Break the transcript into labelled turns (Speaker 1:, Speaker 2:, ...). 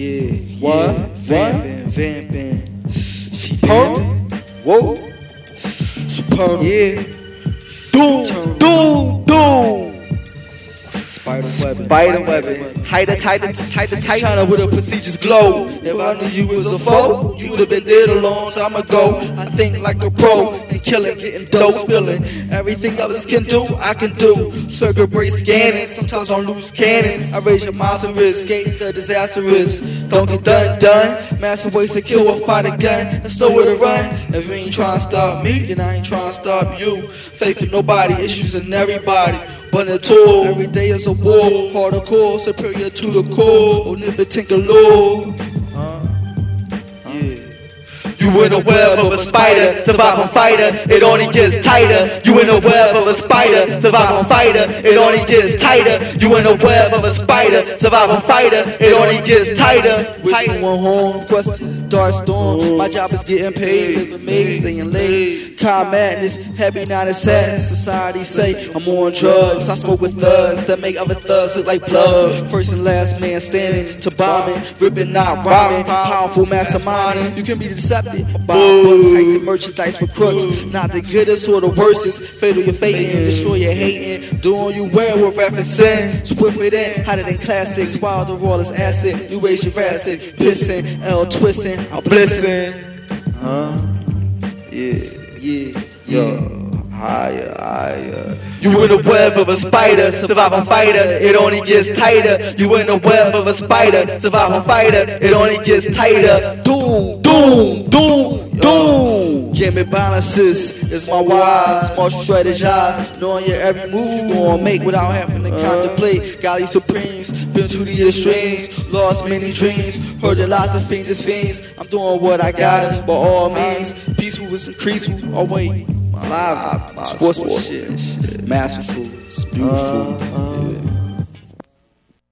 Speaker 1: Yeah,
Speaker 2: What?
Speaker 1: yeah. Vamping, vamping. She
Speaker 2: Pump.
Speaker 1: damping.
Speaker 2: Whoa.
Speaker 1: Superb.
Speaker 2: Yeah. Doom.
Speaker 1: Turn.
Speaker 2: Doom. Doom.
Speaker 1: Spider webbing.
Speaker 2: Spider webbing. Tighter, tighter, tighter, tighter.
Speaker 1: China with the procedures glow. If I knew you was a foe, you would have been dead a long time ago. I think like a pro and killing, getting dope, spilling. Everything others can do, I can do. Circuit break scanning, sometimes on loose cannons. I raise your minds and risk, escape the disastrous. Don't get done, done. Master ways to kill or fight a gun. There's nowhere to run. If you ain't trying to stop me, then I ain't trying to stop you. Faith in nobody, issues in everybody. But a tool, every day is a war. Harder core, superior to the core. Omnipotent galore.
Speaker 2: You in a web of a spider, survival fighter, it only gets tighter. You in a web of a spider, survival fighter, it only gets tighter. You in a web of a spider, survival fighter, it only gets tighter. Tighter.
Speaker 1: one home, question, dark storm. My job is getting paid, living made, staying late. Calm madness, heavy not a sadness. Society say I'm on drugs. I smoke with thugs that make other thugs look like plugs. First and last man standing to bombing, ripping, not rhyming. Powerful masterminding. You can be deceptive. Buy books, heisting merchandise for crooks. Not the goodest or the worstest. Fatal your fating, destroy your hating. Doing you well with referencing. Swift it in, hotter than classics. Wild the rawless acid. New age Jurassic. Pissing, L twisting. I'm blissing.
Speaker 2: Huh? Yeah.
Speaker 1: Yeah, yeah.
Speaker 2: Higher, higher. You in a web of a spider, survival fighter, it only gets tighter. You in a web of a spider, survival fighter, it only gets tighter. Doom, doom, doom.
Speaker 1: Give me balances, it's my wise, more strategize, knowing your every move you gon' make without having to contemplate. Golly Supremes, been to the extremes, lost many dreams, heard the lots of fiends fiends. I'm doing what I gotta, by all means. Peaceful is increaseful, oh wait, live, sports shit, masterful, it's beautiful.
Speaker 2: Uh, uh.